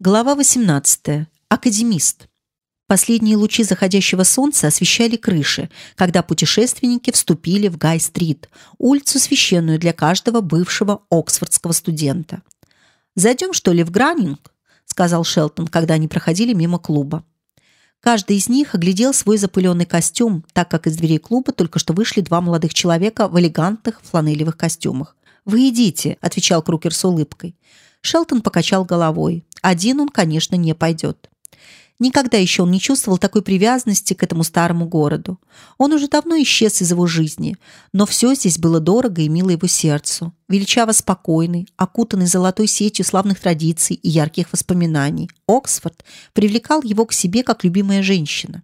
Глава 18. Академист. Последние лучи заходящего солнца освещали крыши, когда путешественники вступили в Гай-стрит, улицу священную для каждого бывшего оксфордского студента. «Зайдем, что ли, в Гранинг?» – сказал Шелтон, когда они проходили мимо клуба. Каждый из них оглядел свой запыленный костюм, так как из дверей клуба только что вышли два молодых человека в элегантных фланелевых костюмах. «Вы идите», – отвечал Крукер с улыбкой. Шелтон покачал головой. Один он, конечно, не пойдет. Никогда еще он не чувствовал такой привязанности к этому старому городу. Он уже давно исчез из его жизни, но все здесь было дорого и мило его сердцу. Величаво спокойный, окутанный золотой сетью славных традиций и ярких воспоминаний, Оксфорд привлекал его к себе как любимая женщина.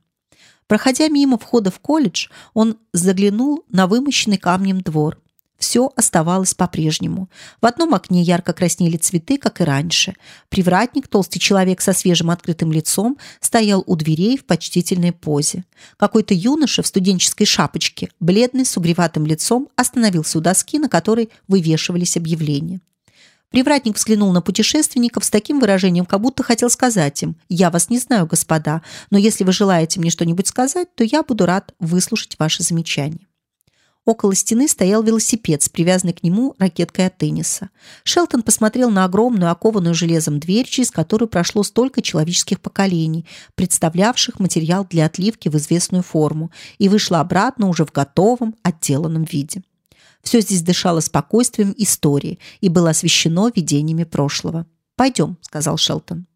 Проходя мимо входа в колледж, он заглянул на вымощенный камнем двор. Все оставалось по-прежнему. В одном окне ярко краснели цветы, как и раньше. Привратник, толстый человек со свежим открытым лицом, стоял у дверей в почтительной позе. Какой-то юноша в студенческой шапочке, бледный, с угреватым лицом, остановился у доски, на которой вывешивались объявления. Привратник взглянул на путешественников с таким выражением, как будто хотел сказать им «Я вас не знаю, господа, но если вы желаете мне что-нибудь сказать, то я буду рад выслушать ваши замечания». Около стены стоял велосипед с привязанной к нему ракеткой от тенниса. Шелтон посмотрел на огромную окованную железом дверь, через которую прошло столько человеческих поколений, представлявших материал для отливки в известную форму, и вышел обратно уже в готовом, отделанном виде. Все здесь дышало спокойствием истории и было освещено видениями прошлого. «Пойдем», — сказал Шелтон.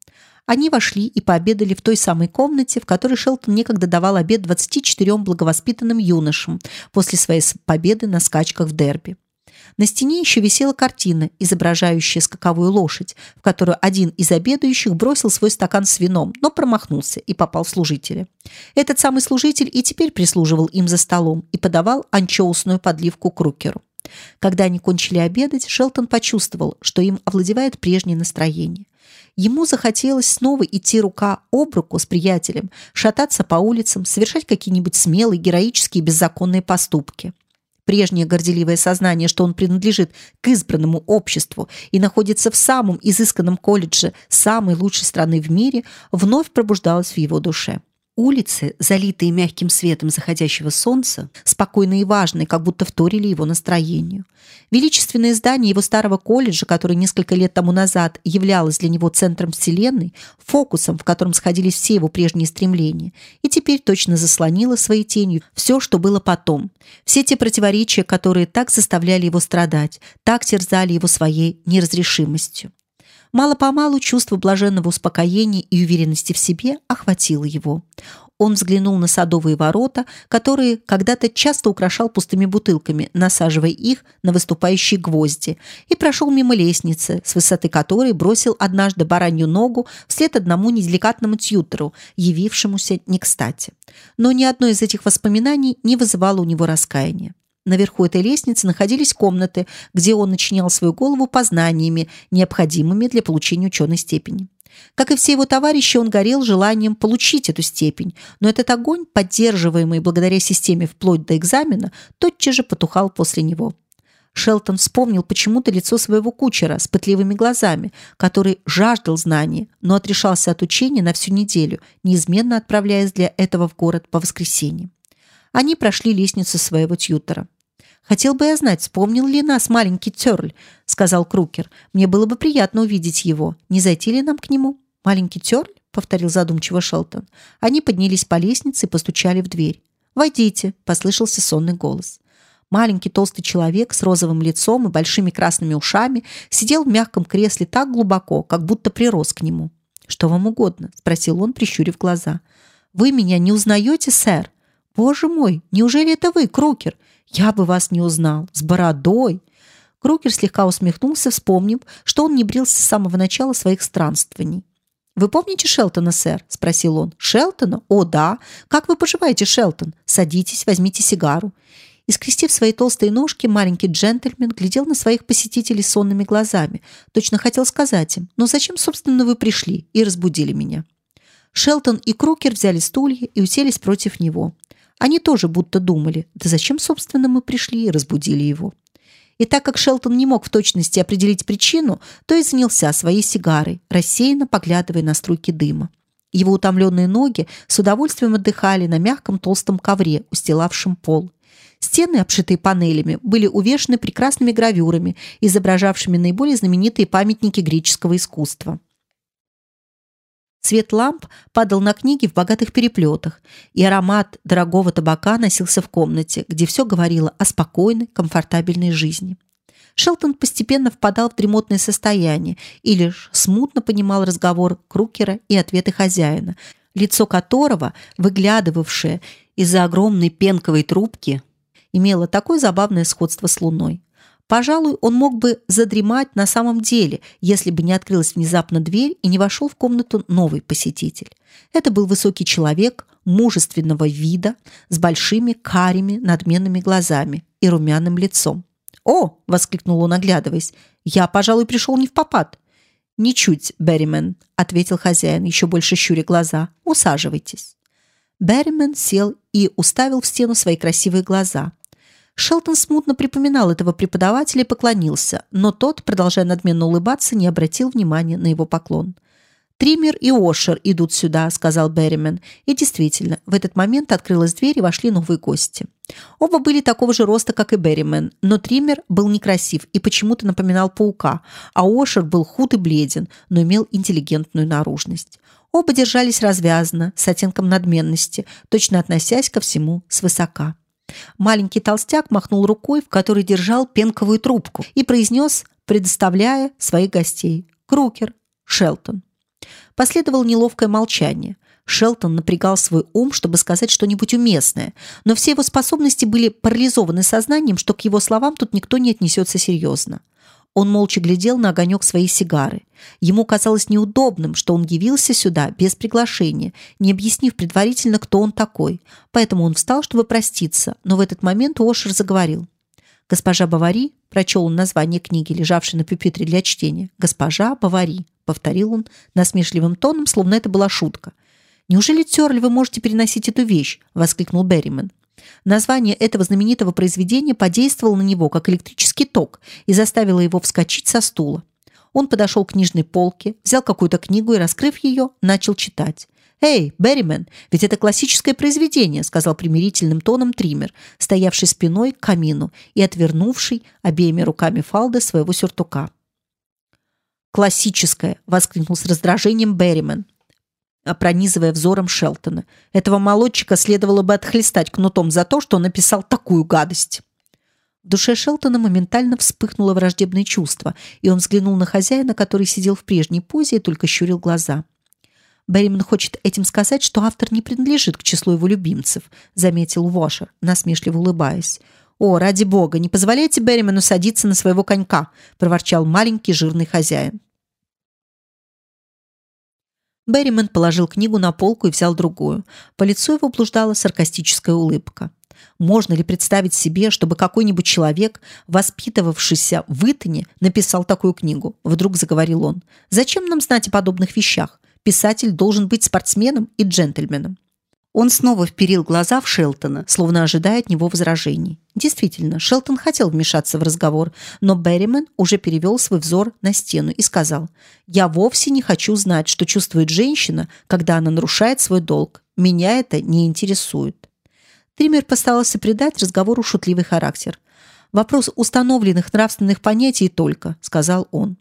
Они вошли и пообедали в той самой комнате, в которой Шелтон некогда давал обед 24 благовоспитанным юношам после своей победы на скачках в дерби. На стене еще висела картина, изображающая скаковую лошадь, в которую один из обедающих бросил свой стакан с вином, но промахнулся и попал в служителя. Этот самый служитель и теперь прислуживал им за столом и подавал анчоусную подливку крукеру. Когда они кончили обедать, Шелтон почувствовал, что им овладевает прежнее настроение. Ему захотелось снова идти рука об руку с приятелем, шататься по улицам, совершать какие-нибудь смелые, героические, беззаконные поступки. Прежнее горделивое сознание, что он принадлежит к избранному обществу и находится в самом изысканном колледже самой лучшей страны в мире, вновь пробуждалось в его душе. Улицы, залитые мягким светом заходящего солнца, спокойные и важные, как будто вторили его настроению. Величественное здание его старого колледжа, которое несколько лет тому назад являлось для него центром вселенной, фокусом, в котором сходились все его прежние стремления, и теперь точно заслонило своей тенью все, что было потом. Все те противоречия, которые так заставляли его страдать, так терзали его своей неразрешимостью. Мало-помалу чувство блаженного успокоения и уверенности в себе охватило его. Он взглянул на садовые ворота, которые когда-то часто украшал пустыми бутылками, насаживая их на выступающие гвозди, и прошел мимо лестницы, с высоты которой бросил однажды баранью ногу вслед одному неделикатному тьютеру, явившемуся не кстати. Но ни одно из этих воспоминаний не вызывало у него раскаяния. Наверху этой лестницы находились комнаты, где он начинял свою голову познаниями, необходимыми для получения ученой степени. Как и все его товарищи, он горел желанием получить эту степень, но этот огонь, поддерживаемый благодаря системе вплоть до экзамена, тотчас же потухал после него. Шелтон вспомнил почему-то лицо своего кучера с пытливыми глазами, который жаждал знаний, но отрешался от учения на всю неделю, неизменно отправляясь для этого в город по воскресеньям. Они прошли лестницу своего тьютера. Хотел бы я знать, вспомнил ли нас маленький Тёрль, сказал Крукер. Мне было бы приятно увидеть его. Не зайти ли нам к нему? Маленький Тёрль, повторил задумчиво Шелтон. Они поднялись по лестнице и постучали в дверь. Войдите, послышался сонный голос. Маленький толстый человек с розовым лицом и большими красными ушами сидел в мягком кресле так глубоко, как будто прирос к нему. Что вам угодно? спросил он, прищурив глаза. Вы меня не узнаете, сэр? Боже мой, неужели это вы, Крукер? Я бы вас не узнал. С бородой. Крукер слегка усмехнулся, вспомнив, что он не брился с самого начала своих странствований. Вы помните Шелтона, сэр? – спросил он. Шелтона? О, да. Как вы поживаете, Шелтон? Садитесь, возьмите сигару. И скрестив свои толстые ножки, маленький джентльмен глядел на своих посетителей сонными глазами. Точно хотел сказать им: "Но зачем, собственно, вы пришли и разбудили меня?" Шелтон и Крукер взяли стулья и уселись против него. Они тоже будто думали, да зачем, собственно, мы пришли и разбудили его. И так как Шелтон не мог в точности определить причину, то и занялся своей сигарой, рассеянно поглядывая на струйки дыма. Его утомленные ноги с удовольствием отдыхали на мягком толстом ковре, устилавшем пол. Стены, обшитые панелями, были увешаны прекрасными гравюрами, изображавшими наиболее знаменитые памятники греческого искусства. Свет ламп падал на книги в богатых переплетах, и аромат дорогого табака носился в комнате, где все говорило о спокойной, комфортабельной жизни. Шелтон постепенно впадал в дремотное состояние и лишь смутно понимал разговор Крукера и ответы хозяина, лицо которого, выглядывавшее из-за огромной пенковой трубки, имело такое забавное сходство с луной. Пожалуй, он мог бы задремать на самом деле, если бы не открылась внезапно дверь и не вошел в комнату новый посетитель. Это был высокий человек, мужественного вида, с большими карими надменными глазами и румяным лицом. «О!» – воскликнул он, оглядываясь. «Я, пожалуй, пришел не в попад». «Ничуть, Берримен», – ответил хозяин, еще больше щуря глаза. «Усаживайтесь». Берримен сел и уставил в стену свои красивые глаза. Шелтон смутно припоминал этого преподавателя и поклонился, но тот, продолжая надменно улыбаться, не обратил внимания на его поклон. «Триммер и Ошер идут сюда», — сказал Берримен. И действительно, в этот момент открылась дверь и вошли новые гости. Оба были такого же роста, как и Берримен, но Триммер был некрасив и почему-то напоминал паука, а Ошер был худ и бледен, но имел интеллигентную наружность. Оба держались развязно, с оттенком надменности, точно относясь ко всему свысока. Маленький толстяк махнул рукой, в которой держал пенковую трубку, и произнес, предоставляя своих гостей. «Крукер, Шелтон». Последовало неловкое молчание. Шелтон напрягал свой ум, чтобы сказать что-нибудь уместное, но все его способности были парализованы сознанием, что к его словам тут никто не отнесется серьезно. Он молча глядел на огонек своей сигары. Ему казалось неудобным, что он явился сюда без приглашения, не объяснив предварительно, кто он такой. Поэтому он встал, чтобы проститься, но в этот момент Уошер заговорил. «Госпожа Бавари», — прочел он название книги, лежавшей на пюпитре для чтения, «Госпожа Бавари», — повторил он насмешливым тоном, словно это была шутка. «Неужели, Терли, вы можете переносить эту вещь?» — воскликнул Берриман. Название этого знаменитого произведения подействовало на него как электрический ток и заставило его вскочить со стула. Он подошел к книжной полке, взял какую-то книгу и, раскрыв ее, начал читать. «Эй, Берримен, ведь это классическое произведение», сказал примирительным тоном Триммер, стоявший спиной к камину и отвернувший обеими руками фалды своего сюртука. «Классическое!» — воскликнул с раздражением Берримен пронизывая взором Шелтона. Этого молодчика следовало бы отхлестать кнутом за то, что он написал такую гадость. В душе Шелтона моментально вспыхнуло враждебное чувство, и он взглянул на хозяина, который сидел в прежней позе и только щурил глаза. Берриман хочет этим сказать, что автор не принадлежит к числу его любимцев, заметил Вошер, насмешливо улыбаясь. О, ради бога, не позволяйте Берриману садиться на своего конька, проворчал маленький жирный хозяин. Берриман положил книгу на полку и взял другую. По лицу его блуждала саркастическая улыбка. Можно ли представить себе, чтобы какой-нибудь человек, воспитывавшийся в Итоне, написал такую книгу? Вдруг заговорил он. Зачем нам знать о подобных вещах? Писатель должен быть спортсменом и джентльменом. Он снова вперил глаза в Шелтона, словно ожидая от него возражений. Действительно, Шелтон хотел вмешаться в разговор, но Берримен уже перевел свой взор на стену и сказал, «Я вовсе не хочу знать, что чувствует женщина, когда она нарушает свой долг. Меня это не интересует». Триммер постарался придать разговору шутливый характер. «Вопрос установленных нравственных понятий только», — сказал он.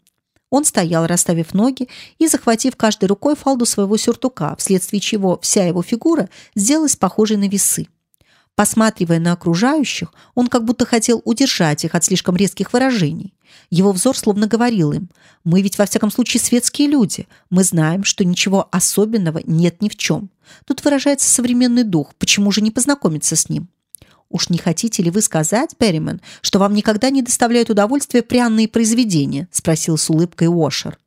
Он стоял, расставив ноги и захватив каждой рукой фалду своего сюртука, вследствие чего вся его фигура сделалась похожей на весы. Посматривая на окружающих, он как будто хотел удержать их от слишком резких выражений. Его взор словно говорил им: "Мы ведь во всяком случае светские люди. Мы знаем, что ничего особенного нет ни в чем. Тут выражается современный дух. Почему же не познакомиться с ним?" Уж не хотите ли вы сказать, Перриман, что вам никогда не доставляют удовольствия пряные произведения? спросил с улыбкой Уошер.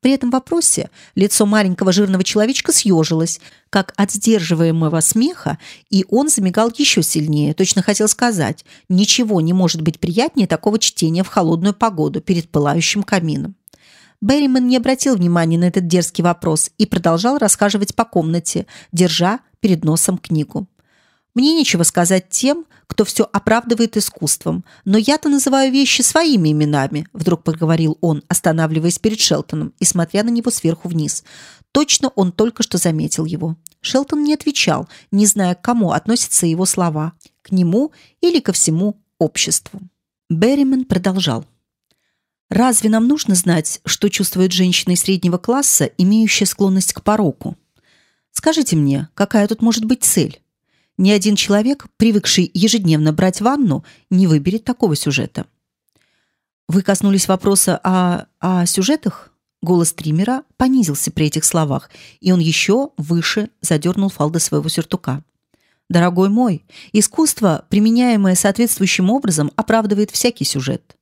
При этом вопросе лицо маленького жирного человечка съежилось, как от сдерживаемого смеха, и он замигал еще сильнее. Точно хотел сказать: ничего не может быть приятнее такого чтения в холодную погоду перед пылающим камином. Берриман не обратил внимания на этот дерзкий вопрос и продолжал расхаживать по комнате, держа перед носом книгу. Мне нечего сказать тем, кто все оправдывает искусством, но я-то называю вещи своими именами, вдруг проговорил он, останавливаясь перед Шелтоном и смотря на него сверху вниз. Точно он только что заметил его. Шелтон не отвечал, не зная, к кому относятся его слова, к нему или ко всему обществу. Берримен продолжал. Разве нам нужно знать, что чувствует женщина из среднего класса, имеющая склонность к пороку? Скажите мне, какая тут может быть цель? Ни один человек, привыкший ежедневно брать ванну, не выберет такого сюжета. Вы коснулись вопроса о о сюжетах? Голос Тримера понизился при этих словах, и он еще выше задернул фалды своего сюртука. Дорогой мой, искусство, применяемое соответствующим образом, оправдывает всякий сюжет.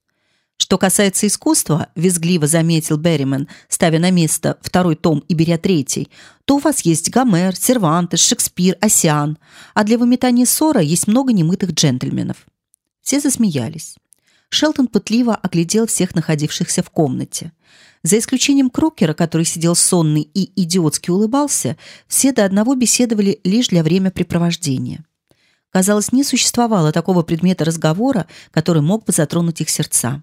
Что касается искусства, визгливо заметил Берриман, ставя на место второй том и беря третий, то у вас есть Гомер, Сервантес, Шекспир, Осиан, а для выметания ссора есть много немытых джентльменов. Все засмеялись. Шелтон пытливо оглядел всех находившихся в комнате. За исключением Крокера, который сидел сонный и идиотски улыбался, все до одного беседовали лишь для времяпрепровождения. Казалось, не существовало такого предмета разговора, который мог бы затронуть их сердца.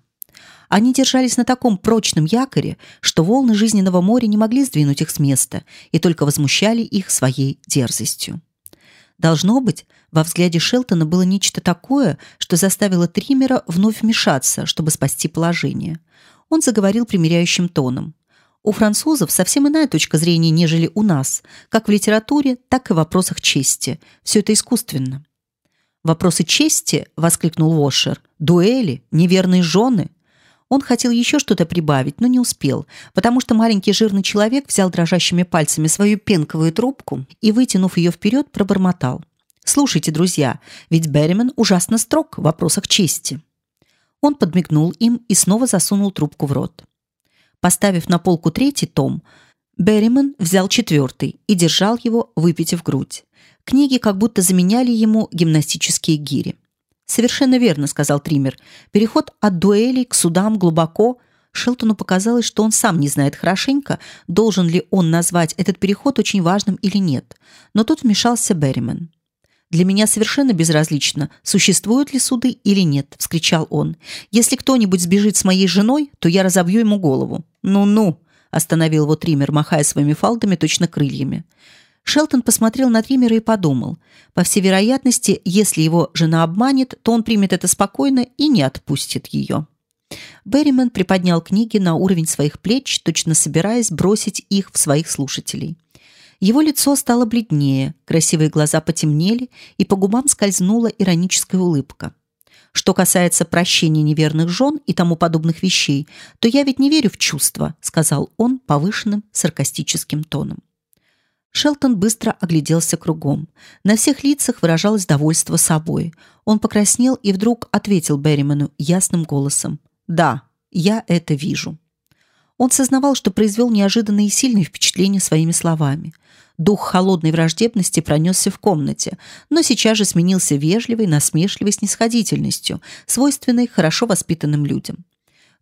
Они держались на таком прочном якоре, что волны жизненного моря не могли сдвинуть их с места и только возмущали их своей дерзостью. Должно быть, во взгляде Шелтона было нечто такое, что заставило Тримера вновь вмешаться, чтобы спасти положение. Он заговорил примиряющим тоном. У французов совсем иная точка зрения, нежели у нас, как в литературе, так и в вопросах чести. Все это искусственно. Вопросы чести, воскликнул Вошер. Дуэли, неверные жены. Он хотел еще что-то прибавить, но не успел, потому что маленький жирный человек взял дрожащими пальцами свою пенковую трубку и, вытянув ее вперед, пробормотал: "Слушайте, друзья, ведь Берримен ужасно строг в вопросах чести". Он подмигнул им и снова засунул трубку в рот. Поставив на полку третий том, Берримен взял четвертый и держал его, выпитив грудь. Книги как будто заменяли ему гимнастические гири. Совершенно верно, сказал Тример. Переход от дуэлей к судам глубоко. Шелтону показалось, что он сам не знает хорошенько, должен ли он назвать этот переход очень важным или нет. Но тут вмешался Берримен. Для меня совершенно безразлично, существуют ли суды или нет, вскричал он. Если кто-нибудь сбежит с моей женой, то я разобью ему голову. Ну-ну, остановил его Тример, махая своими фалдами точно крыльями. Шелтон посмотрел на Тримера и подумал: по всей вероятности, если его жена обманет, то он примет это спокойно и не отпустит ее. Берриман приподнял книги на уровень своих плеч, точно собираясь бросить их в своих слушателей. Его лицо стало бледнее, красивые глаза потемнели, и по губам скользнула ироническая улыбка. Что касается прощения неверных жен и тому подобных вещей, то я ведь не верю в чувства, сказал он повышенным саркастическим тоном. Шелтон быстро огляделся кругом. На всех лицах выражалось довольство собой. Он покраснел и вдруг ответил Берриману ясным голосом: "Да, я это вижу". Он сознавал, что произвел неожиданное и сильное впечатление своими словами. Дух холодной враждебности пронесся в комнате, но сейчас же сменился вежливой, насмешливой снисходительностью, свойственной хорошо воспитанным людям.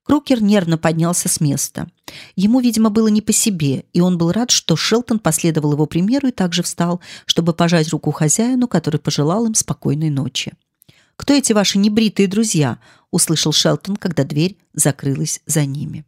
Крукер нервно поднялся с места. Ему, видимо, было не по себе, и он был рад, что Шелтон последовал его примеру и также встал, чтобы пожать руку хозяину, который пожелал им спокойной ночи. Кто эти ваши небритые друзья? услышал Шелтон, когда дверь закрылась за ними.